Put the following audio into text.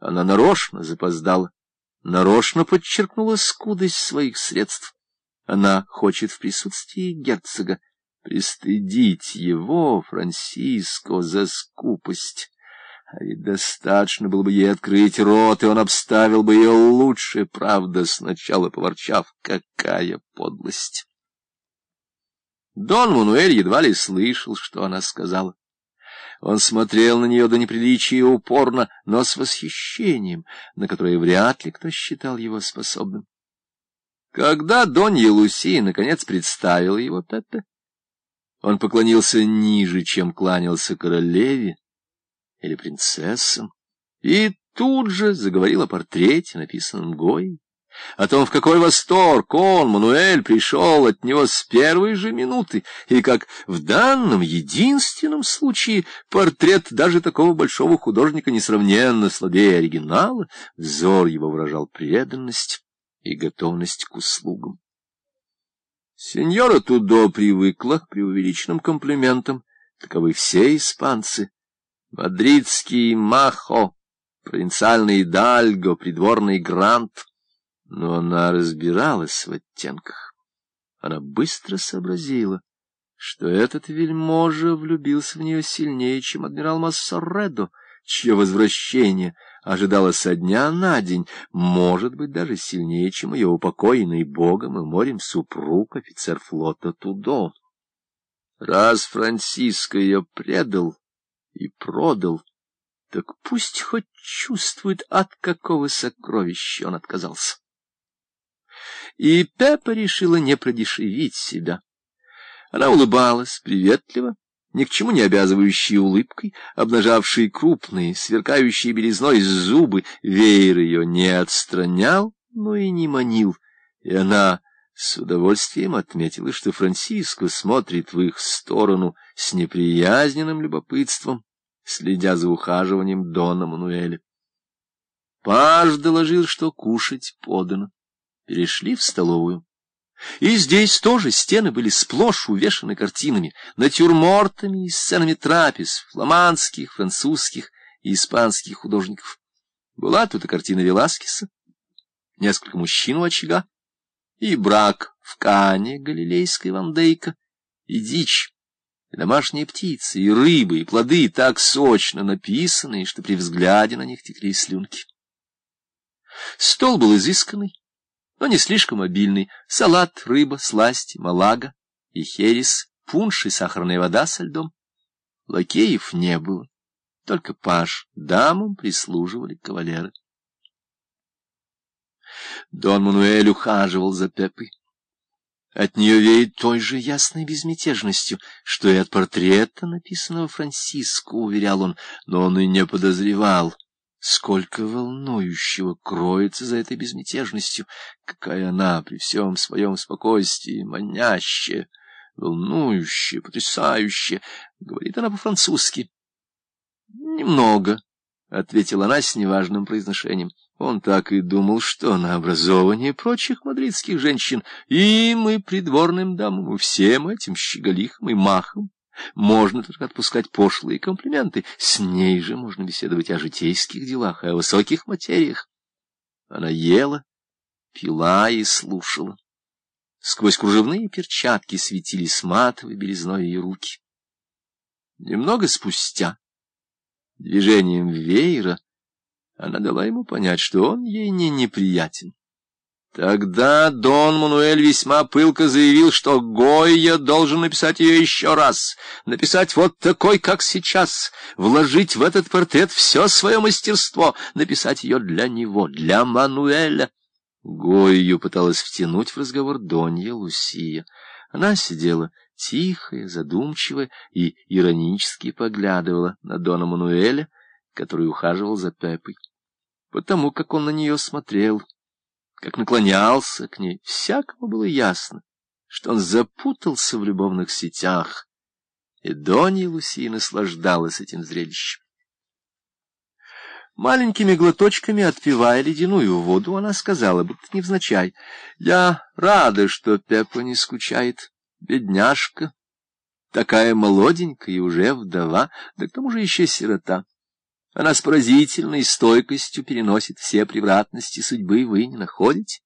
Она нарочно запоздала, нарочно подчеркнула скудость своих средств. Она хочет в присутствии герцога пристыдить его, Франсиско, за скупость. А ведь достаточно было бы ей открыть рот, и он обставил бы ее лучше, правда, сначала поворчав, какая подлость. Дон Мануэль едва ли слышал, что она сказала. Он смотрел на нее до неприличия упорно, но с восхищением, на которое вряд ли кто считал его способным. Когда Донья Лусия наконец представила его Пеппе, он поклонился ниже, чем кланялся королеве или принцессам, и тут же заговорил о портрете, написанном Гоей о том, в какой восторг он, Мануэль, пришел от него с первой же минуты, и как в данном единственном случае портрет даже такого большого художника несравненно слабее оригинала, взор его выражал преданность и готовность к услугам. Сеньора Тудо привыкла к преувеличенным комплиментам, таковы все испанцы. Мадридский Махо, провинциальный Дальго, придворный Грант — но она разбиралась в оттенках. Она быстро сообразила, что этот вельможа влюбился в нее сильнее, чем адмирал Массоредо, чье возвращение ожидалось со дня на день, может быть, даже сильнее, чем ее упокоенный богом и морем супруг, офицер флота Тудо. Раз Франциско ее предал и продал, так пусть хоть чувствует, от какого сокровища он отказался. И Пеппа решила не продешевить себя. Она улыбалась приветливо, ни к чему не обязывающей улыбкой, обнажавшей крупные, сверкающие белизной зубы, веер ее не отстранял, но и не манил, и она с удовольствием отметила, что Франциско смотрит в их сторону с неприязненным любопытством, следя за ухаживанием Дона Мануэля. Паж доложил, что кушать подано перешли в столовую. И здесь тоже стены были сплошь увешаны картинами, натюрмортами и сценами трапез фламандских, французских и испанских художников. Была тут и картина Веласкеса, несколько мужчин у очага, и брак в Кане галилейской вандейка, и дичь, и домашние птицы, и рыбы, и плоды так сочно написанные, что при взгляде на них текли слюнки. Стол был изысканный, но не слишком обильный. Салат, рыба, сласти, малага и херес, пунш и сахарная вода со льдом. Лакеев не было, только паж, дамам прислуживали кавалеры. Дон Мануэль ухаживал за Пеппой. От нее веет той же ясной безмятежностью, что и от портрета, написанного Франциско, уверял он, но он и не подозревал, Сколько волнующего кроется за этой безмятежностью, какая она при всем своем спокойствии, манящая, волнующая, потрясающая. Говорит она по-французски. «Немного», — ответила она с неважным произношением. Он так и думал, что она образованнее прочих мадридских женщин, и мы придворным дамам, и всем этим щеголихам и махам можно только отпускать пошлые комплименты. С ней же можно беседовать о житейских делах, о высоких материях. Она ела, пила и слушала. Сквозь кружевные перчатки светились матовой белизной ее руки. Немного спустя, движением веера, она дала ему понять, что он ей не неприятен. Тогда Дон Мануэль весьма пылко заявил, что Гойя должен написать ее еще раз, написать вот такой, как сейчас, вложить в этот портрет все свое мастерство, написать ее для него, для Мануэля. Гойю пыталась втянуть в разговор Донья Лусия. Она сидела тихая, задумчивая и иронически поглядывала на Дона Мануэля, который ухаживал за Пепой. Потому как он на нее смотрел — как наклонялся к ней, всякому было ясно, что он запутался в любовных сетях, и Донья Лусия наслаждалась этим зрелищем. Маленькими глоточками отпивая ледяную воду, она сказала, будто невзначай, «Я рада, что Пеппа не скучает, бедняжка, такая молоденькая и уже вдова, да к тому же еще сирота. Она с поразительной стойкостью переносит все превратности судьбы, вы не находите?